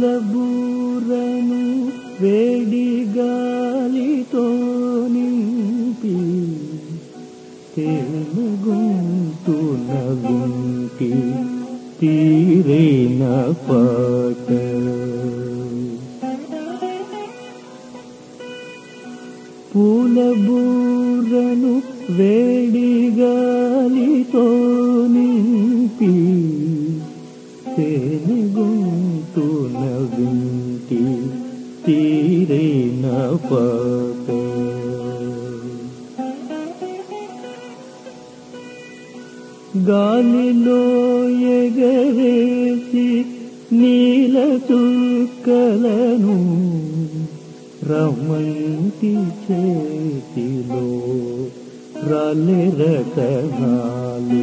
పూల వేడి గాలితో నింపి తేనె గొంతున గుంటి తీరైన పాట. పూలబూరను వేడి గాలితో గొంతున వింటి తీరైన పాట గాలిలో ఎగరేసి నీల చుక్కలను రమ్మంటి చేతిలో రాలే రతనాలు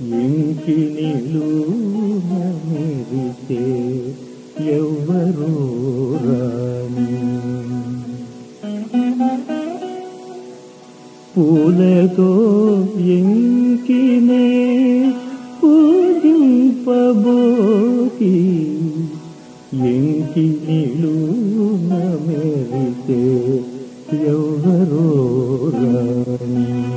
ఇంటి నిలువెరితే ఎవ్వరూ రాని పూలతో ఎంకినే పూజింపబోకి ఎంకి నిలువ మెరితే రాని